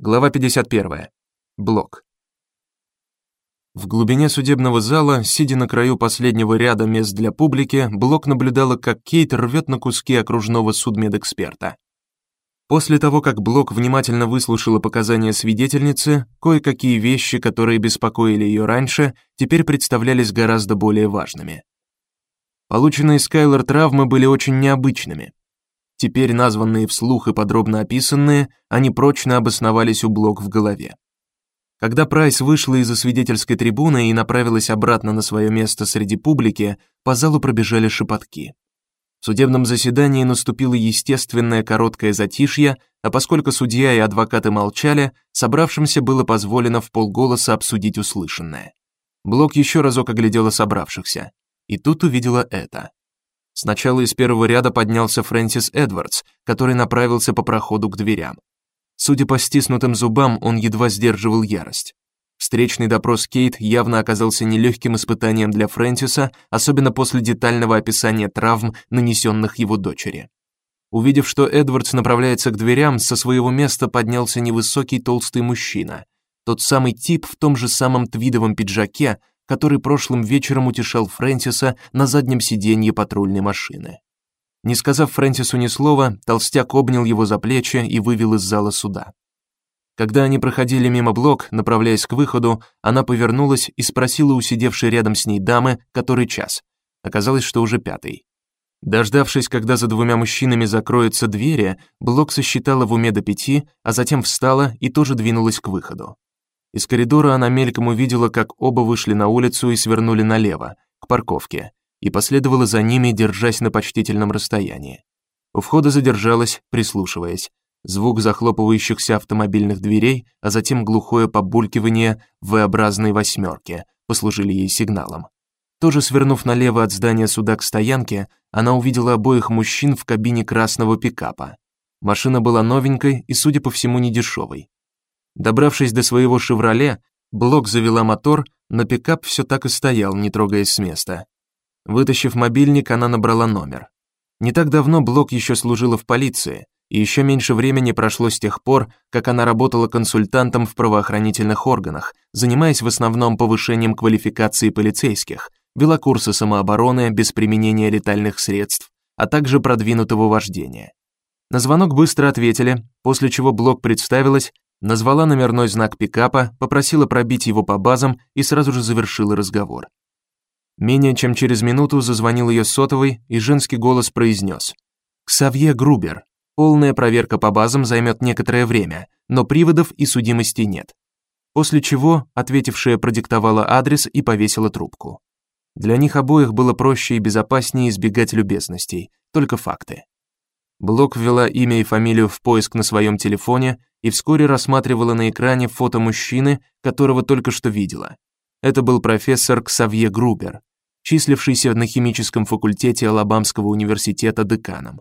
Глава 51. Блок. В глубине судебного зала, сидя на краю последнего ряда мест для публики, Блок наблюдала, как Кейт рвет на куски окружного судмедэксперта. После того, как Блок внимательно выслушала показания свидетельницы, кое-какие вещи, которые беспокоили ее раньше, теперь представлялись гораздо более важными. Полученные Скайлер травмы были очень необычными. Теперь названные вслух и подробно описанные, они прочно обосновались у Блок в голове. Когда Прайс вышла из свидетельской трибуны и направилась обратно на свое место среди публики, по залу пробежали шепотки. В судебном заседании наступило естественное короткое затишье, а поскольку судья и адвокаты молчали, собравшимся было позволено в полголоса обсудить услышанное. Блок еще разок оглядела собравшихся, и тут увидела это. Сначала из первого ряда поднялся Фрэнсис Эдвардс, который направился по проходу к дверям. Судя по стиснутым зубам, он едва сдерживал ярость. Встречный допрос Кейт явно оказался нелегким испытанием для Фрэнсиса, особенно после детального описания травм, нанесенных его дочери. Увидев, что Эдвардс направляется к дверям, со своего места поднялся невысокий толстый мужчина, тот самый тип в том же самом твидовом пиджаке, который прошлым вечером утешал Фрэнсиса на заднем сиденье патрульной машины. Не сказав Фрэнсису ни слова, толстяк обнял его за плечи и вывел из зала суда. Когда они проходили мимо блок, направляясь к выходу, она повернулась и спросила у сидевшей рядом с ней дамы, который час. Оказалось, что уже пятый. Дождавшись, когда за двумя мужчинами закроются двери, Блок сосчитала в уме до пяти, а затем встала и тоже двинулась к выходу. Из коридора она мельком увидела, как оба вышли на улицу и свернули налево, к парковке, и последовала за ними, держась на почтительном расстоянии. У входа задержалась, прислушиваясь. Звук захлопывающихся автомобильных дверей, а затем глухое побулькивание V-образной восьмерки послужили ей сигналом. Тоже свернув налево от здания суда к стоянке, она увидела обоих мужчин в кабине красного пикапа. Машина была новенькой и, судя по всему, недешевой. Добравшись до своего «Шевроле», Блок завела мотор, но пикап все так и стоял, не трогаясь с места. Вытащив мобильник, она набрала номер. Не так давно Блок еще служила в полиции, и еще меньше времени прошло с тех пор, как она работала консультантом в правоохранительных органах, занимаясь в основном повышением квалификации полицейских, вела курсы самообороны без применения летальных средств, а также продвинутого вождения. На звонок быстро ответили, после чего Блок представилась назвала номерной знак пикапа, попросила пробить его по базам и сразу же завершила разговор. Менее чем через минуту зазвонил ее сотовый, и женский голос произнес: "Ксавье Грубер. Полная проверка по базам займет некоторое время, но приводов и судимости нет". После чего ответившая продиктовала адрес и повесила трубку. Для них обоих было проще и безопаснее избегать любезностей, только факты. Блок ввела имя и фамилию в поиск на своем телефоне и вскоре рассматривала на экране фото мужчины, которого только что видела. Это был профессор Ксавье Грубер, числившийся на химическом факультете Алабамского университета деканом.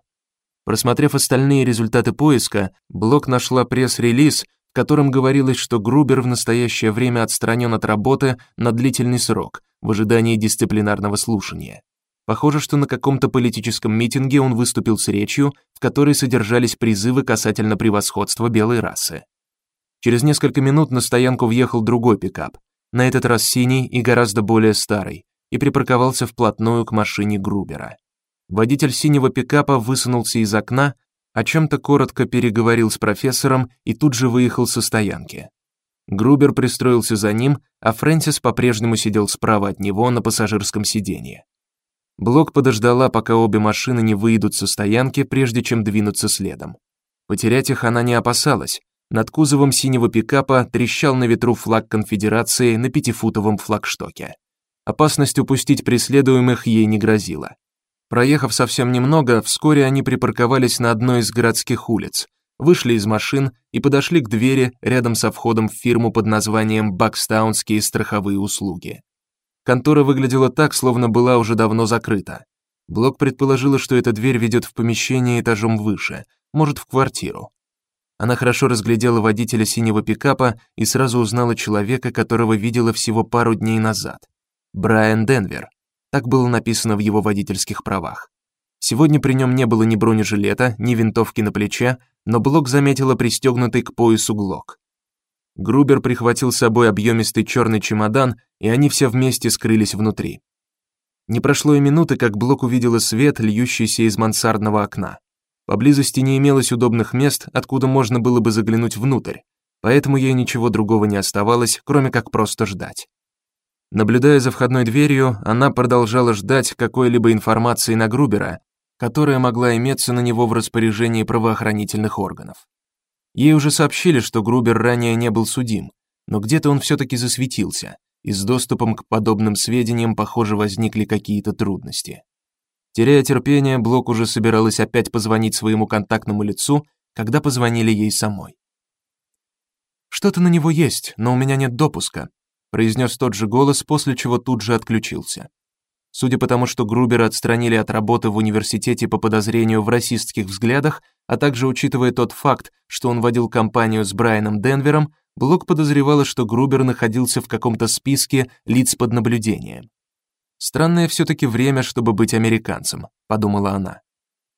Просмотрев остальные результаты поиска, Блок нашла пресс-релиз, в котором говорилось, что Грубер в настоящее время отстранен от работы на длительный срок в ожидании дисциплинарного слушания. Похоже, что на каком-то политическом митинге он выступил с речью, в которой содержались призывы касательно превосходства белой расы. Через несколько минут на стоянку въехал другой пикап, на этот раз синий и гораздо более старый, и припарковался вплотную к машине Грубера. Водитель синего пикапа высунулся из окна, о чем то коротко переговорил с профессором и тут же выехал со стоянки. Грубер пристроился за ним, а Фрэнсис по-прежнему сидел справа от него на пассажирском сиденье. Блок подождала, пока обе машины не выйдут со стоянки, прежде чем двинуться следом. Потерять их она не опасалась. Над кузовом синего пикапа трещал на ветру флаг конфедерации на пятифутовом флагштоке. Опасность упустить преследуемых ей не грозила. Проехав совсем немного, вскоре они припарковались на одной из городских улиц, вышли из машин и подошли к двери рядом со входом в фирму под названием Бакстаунские страховые услуги. Контора выглядела так, словно была уже давно закрыта. Блок предположила, что эта дверь ведет в помещение этажом выше, может, в квартиру. Она хорошо разглядела водителя синего пикапа и сразу узнала человека, которого видела всего пару дней назад. Брайан Денвер. Так было написано в его водительских правах. Сегодня при нем не было ни бронежилета, ни винтовки на плече, но Блок заметила пристегнутый к поясу глок. Грубер прихватил с собой объемистый черный чемодан, и они все вместе скрылись внутри. Не прошло и минуты, как Блок увидела свет, льющийся из мансардного окна. Поблизости не имелось удобных мест, откуда можно было бы заглянуть внутрь, поэтому ей ничего другого не оставалось, кроме как просто ждать. Наблюдая за входной дверью, она продолжала ждать какой-либо информации на Грубера, которая могла иметься на него в распоряжении правоохранительных органов. Ей уже сообщили, что Грубер ранее не был судим, но где-то он все таки засветился, и с доступом к подобным сведениям, похоже, возникли какие-то трудности. Теряя терпение, Блок уже собиралась опять позвонить своему контактному лицу, когда позвонили ей самой. Что-то на него есть, но у меня нет допуска, произнес тот же голос, после чего тут же отключился. Судя по тому, что Грубера отстранили от работы в университете по подозрению в расистских взглядах, а также учитывая тот факт, что он водил компанию с Брайаном Денвером, Блок подозревала, что Грубер находился в каком-то списке лиц под наблюдением. Странное все таки время, чтобы быть американцем, подумала она.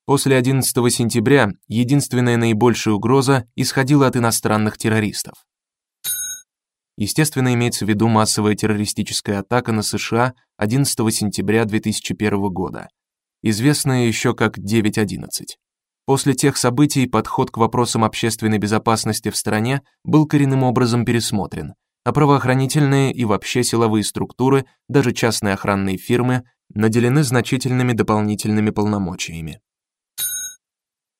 После 11 сентября единственная наибольшая угроза исходила от иностранных террористов. Естественно, имеется в виду массовая террористическая атака на США 11 сентября 2001 года, известная еще как 9/11. После тех событий подход к вопросам общественной безопасности в стране был коренным образом пересмотрен, а правоохранительные и вообще силовые структуры, даже частные охранные фирмы, наделены значительными дополнительными полномочиями.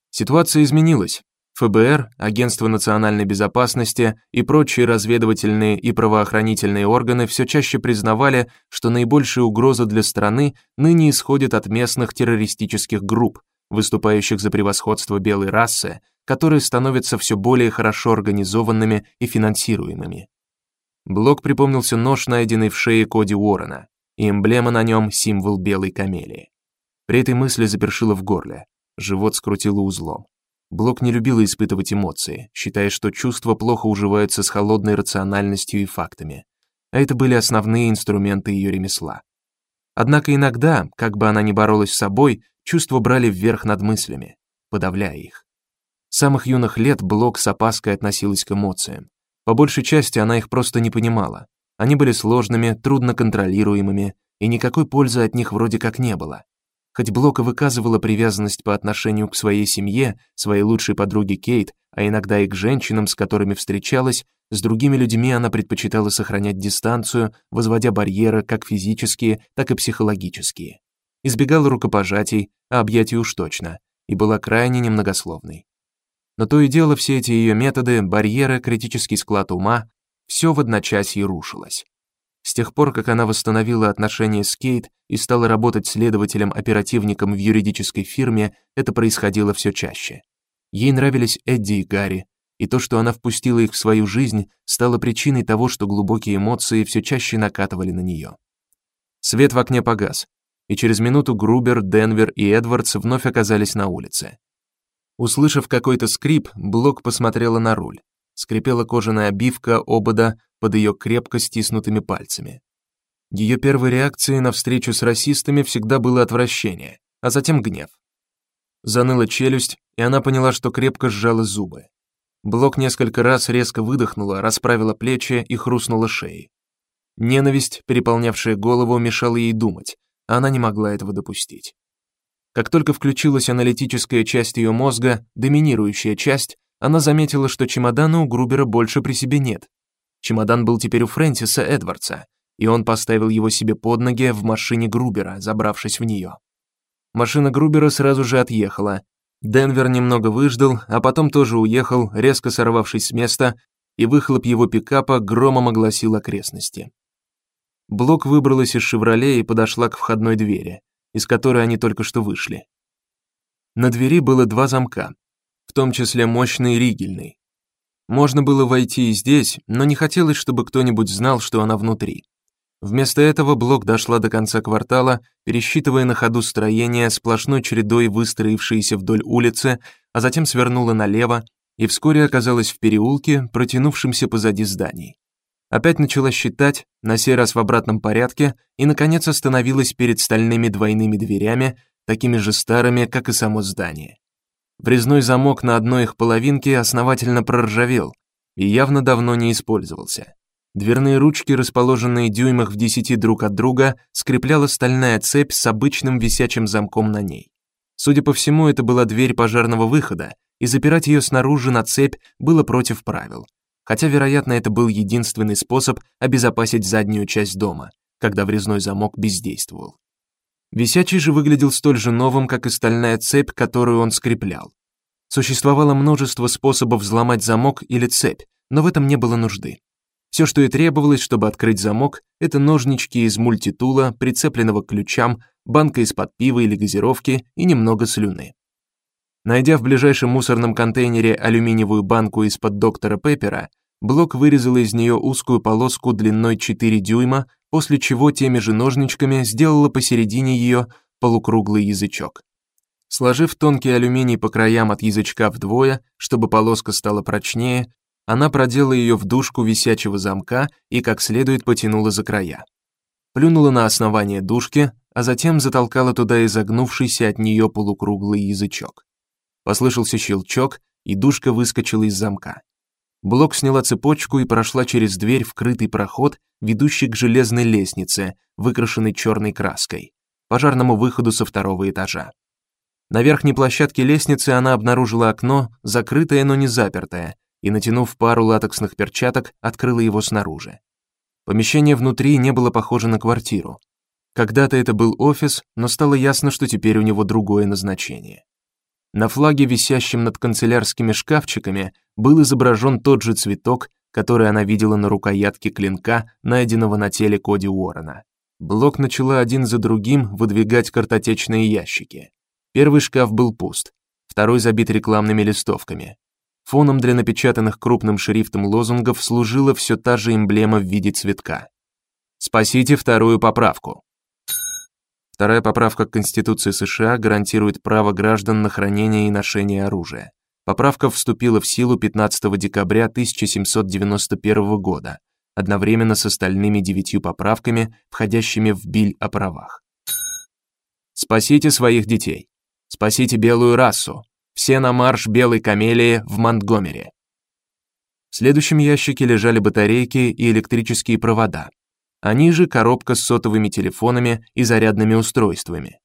Ситуация изменилась. ФБР, Агентство национальной безопасности и прочие разведывательные и правоохранительные органы все чаще признавали, что наибольшая угроза для страны ныне исходит от местных террористических групп, выступающих за превосходство белой расы, которые становятся все более хорошо организованными и финансируемыми. Блок припомнился нож, найденный в шее Коди Уоррена, и эмблема на нем символ белой камелии. При этой мысли запершило в горле, живот скрутило узлом. Блок не любила испытывать эмоции, считая, что чувства плохо уживаются с холодной рациональностью и фактами. А это были основные инструменты ее ремесла. Однако иногда, как бы она ни боролась с собой, чувства брали вверх над мыслями, подавляя их. С самых юных лет Блок с опаской относилась к эмоциям. По большей части она их просто не понимала. Они были сложными, трудно контролируемыми, и никакой пользы от них вроде как не было. Хоть Блока выказывала привязанность по отношению к своей семье, своей лучшей подруге Кейт, а иногда и к женщинам, с которыми встречалась, с другими людьми она предпочитала сохранять дистанцию, возводя барьеры как физические, так и психологические. Избегала рукопожатий, а объятий уж точно, и была крайне немногословной. Но то и дело все эти ее методы, барьеры, критический склад ума, все в одночасье рушилось. С тех пор, как она восстановила отношения с Кейт и стала работать следователем-оперативником в юридической фирме, это происходило все чаще. Ей нравились Эдди и Гарри, и то, что она впустила их в свою жизнь, стало причиной того, что глубокие эмоции все чаще накатывали на нее. Свет в окне погас, и через минуту Грубер, Денвер и Эдвардс вновь оказались на улице. Услышав какой-то скрип, Блок посмотрела на руль. Скрипела кожаная обивка обода под ее крепко стиснутыми пальцами. Ее первой реакцией на встречу с расистами всегда было отвращение, а затем гнев. Заныла челюсть, и она поняла, что крепко сжала зубы. Блок несколько раз резко выдохнула, расправила плечи и хрустнула шеей. Ненависть, переполнявшая голову, мешала ей думать, а она не могла этого допустить. Как только включилась аналитическая часть ее мозга, доминирующая часть, она заметила, что чемодана у Грубера больше при себе нет. Чемодан был теперь у Фрэнсиса Эдвардса, и он поставил его себе под ноги в машине Грубера, забравшись в нее. Машина Грубера сразу же отъехала. Денвер немного выждал, а потом тоже уехал, резко сорвавшись с места, и выхлоп его пикапа громом огласил окрестности. Блок выбралась из «Шевроле» и подошла к входной двери из которой они только что вышли. На двери было два замка, в том числе мощный ригельный. Можно было войти и здесь, но не хотелось, чтобы кто-нибудь знал, что она внутри. Вместо этого Блок дошла до конца квартала, пересчитывая на ходу строения, сплошной чередой выстроившиеся вдоль улицы, а затем свернула налево и вскоре оказалась в переулке, протянувшемся позади зданий опять начала считать, на сей раз в обратном порядке, и наконец остановилась перед стальными двойными дверями, такими же старыми, как и само здание. Врезной замок на одной их половинке основательно проржавел, и явно давно не использовался. Дверные ручки, расположенные дюймах в десяти друг от друга, скрепляла стальная цепь с обычным висячим замком на ней. Судя по всему, это была дверь пожарного выхода, и запирать ее снаружи на цепь было против правил. Хотя, вероятно, это был единственный способ обезопасить заднюю часть дома, когда врезной замок бездействовал. Висячий же выглядел столь же новым, как и стальная цепь, которую он скреплял. Существовало множество способов взломать замок или цепь, но в этом не было нужды. Все, что и требовалось, чтобы открыть замок, это ножнички из мультитула, прицепленного к ключам, банка из-под пива или газировки и немного слюны. Найдя в ближайшем мусорном контейнере алюминиевую банку из-под доктора Пеппера, Блок вырезал из нее узкую полоску длиной 4 дюйма, после чего теми же ножничками сделала посередине ее полукруглый язычок. Сложив тонкий алюминий по краям от язычка вдвое, чтобы полоска стала прочнее, она продела ее в дужку висячего замка и как следует потянула за края. Плюнула на основание дужки, а затем затолкала туда изогнувшийся от нее полукруглый язычок. Послышался щелчок, и дужка выскочила из замка. Блок сняла цепочку и прошла через дверь в крытый проход, ведущий к железной лестнице, выкрашенной черной краской, пожарному выходу со второго этажа. На верхней площадке лестницы она обнаружила окно, закрытое, но не запертое, и, натянув пару латексных перчаток, открыла его снаружи. Помещение внутри не было похоже на квартиру. Когда-то это был офис, но стало ясно, что теперь у него другое назначение. На флаге, висящем над канцелярскими шкафчиками, был изображен тот же цветок, который она видела на рукоятке клинка, найденного на теле Коди Уоррена. Блок начала один за другим выдвигать картотечные ящики. Первый шкаф был пуст, второй забит рекламными листовками. Фоном для напечатанных крупным шрифтом лозунгов служила все та же эмблема в виде цветка. Спасите вторую поправку. Вторая поправка к Конституции США гарантирует право граждан на хранение и ношение оружия. Поправка вступила в силу 15 декабря 1791 года, одновременно с остальными девятью поправками, входящими в Биль о правах. Спасите своих детей. Спасите белую расу. Все на марш белой камелии в Монтгомери. В следующем ящике лежали батарейки и электрические провода. Они же коробка с сотовыми телефонами и зарядными устройствами.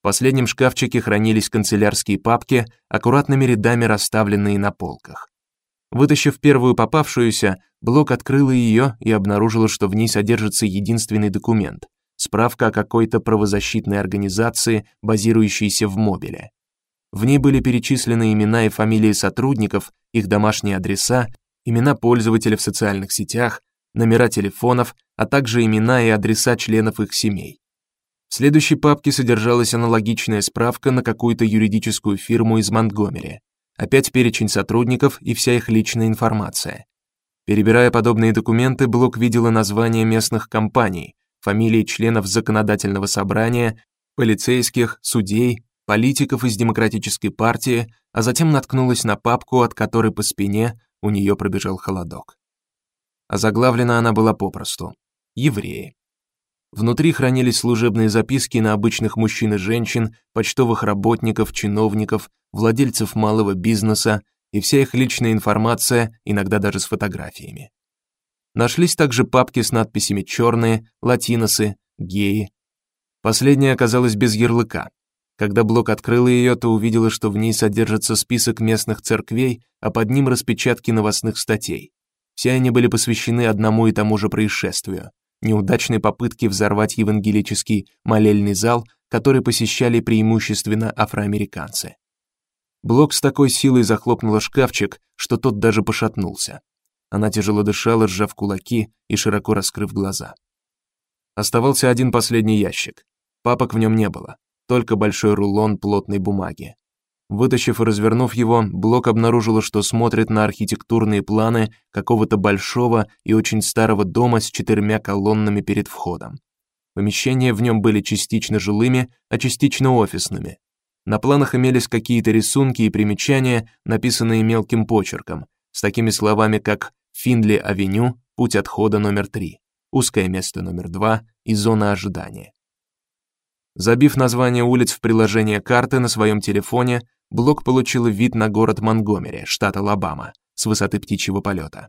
В последнем шкафчике хранились канцелярские папки, аккуратными рядами расставленные на полках. Вытащив первую попавшуюся, Блок открыла ее и обнаружила, что в ней содержится единственный документ справка о какой-то правозащитной организации, базирующейся в Мобиле. В ней были перечислены имена и фамилии сотрудников, их домашние адреса, имена пользователей в социальных сетях, номера телефонов, а также имена и адреса членов их семей. В следующей папке содержалась аналогичная справка на какую-то юридическую фирму из Монтгомери. Опять перечень сотрудников и вся их личная информация. Перебирая подобные документы, Блок видела названия местных компаний, фамилии членов законодательного собрания, полицейских, судей, политиков из демократической партии, а затем наткнулась на папку, от которой по спине у нее пробежал холодок. А заглавлена она была попросту: евреи. Внутри хранились служебные записки на обычных мужчин и женщин, почтовых работников, чиновников, владельцев малого бизнеса и вся их личная информация, иногда даже с фотографиями. Нашлись также папки с надписями черные, латиносы, геи. Последняя оказалась без ярлыка. Когда Блок открыла ее, то увидела, что в ней содержится список местных церквей, а под ним распечатки новостных статей. Все они были посвящены одному и тому же происшествию неудачной попытке взорвать евангелический молельный зал, который посещали преимущественно афроамериканцы. Блок с такой силой захлопнула шкафчик, что тот даже пошатнулся. Она тяжело дышала, сжав кулаки и широко раскрыв глаза. Оставался один последний ящик. Папок в нем не было, только большой рулон плотной бумаги. Вытащив и развернув его, Блок обнаружила, что смотрит на архитектурные планы какого-то большого и очень старого дома с четырьмя колоннами перед входом. Помещения в нем были частично жилыми, а частично офисными. На планах имелись какие-то рисунки и примечания, написанные мелким почерком, с такими словами как Финдли-авеню, путь отхода номер 3, узкое место номер 2 и зона ожидания. Забив название улиц в приложение карты на своем телефоне, Блок получил вид на город Монгомери, штат Алабама, с высоты птичьего полета.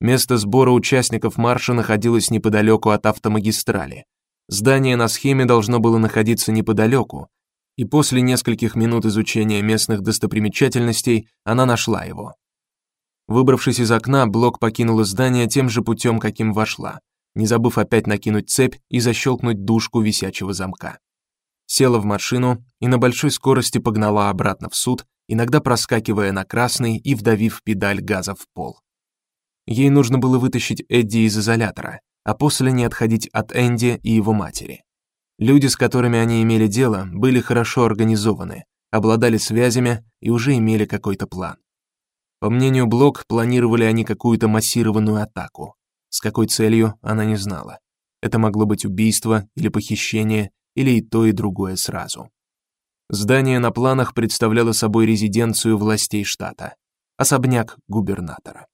Место сбора участников марша находилось неподалеку от автомагистрали. Здание на схеме должно было находиться неподалеку, и после нескольких минут изучения местных достопримечательностей она нашла его. Выбравшись из окна, Блок покинула здание тем же путем, каким вошла, не забыв опять накинуть цепь и защелкнуть дужку висячего замка. Села в машину и на большой скорости погнала обратно в суд, иногда проскакивая на красный и вдавив педаль газа в пол. Ей нужно было вытащить Эдди из изолятора, а после не отходить от Энди и его матери. Люди, с которыми они имели дело, были хорошо организованы, обладали связями и уже имели какой-то план. По мнению Блок, планировали они какую-то массированную атаку. С какой целью, она не знала. Это могло быть убийство или похищение, или и то, и другое сразу. Здание на планах представляло собой резиденцию властей штата, особняк губернатора.